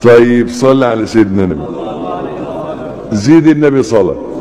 طيب صلى على سيدنا النبي. زيد النبي صلاه